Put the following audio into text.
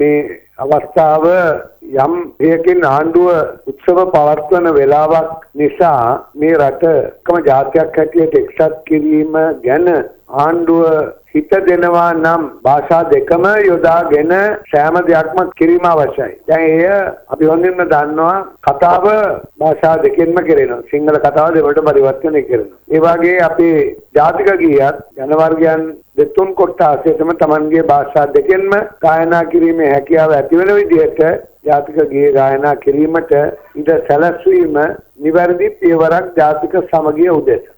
මේ අවස්ථාව යම් හේකින් ආණ්ඩුව උත්සව පවත්වන වෙලාවක් නිසා මේ රට එකම ජාතියක් හැටියට එක්සත් කිරීම ගැන ආණ්ඩුව හිත දෙනවා නම් භාෂා දෙකම යොදාගෙන සෑම දෙයක්ම කිරීම අවශ්‍යයි. දැන් එය අපි හොඳින්ම දන්නවා කතාව භාෂා දෙකෙන්ම කෙරෙනවා. සිංහල කතාව දෙවට පරිවර්තනය කරනවා. ඒ වගේ අපේ ජාතික ගීයත් ජනවර්ගයන් දෙතුන් කොට්ටාසයටම Tamanගේ භාෂා දෙකෙන්ම ගායනා කිරීමේ හැකියාව ඇති වෙන විදිහට ජාතික ගීය ගායනා කිරීමට ඉඩ සැලැස්වීම නිවැරදි පියවරක් ජාතික සමගිය උදෙසා.